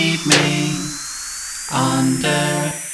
leave me under.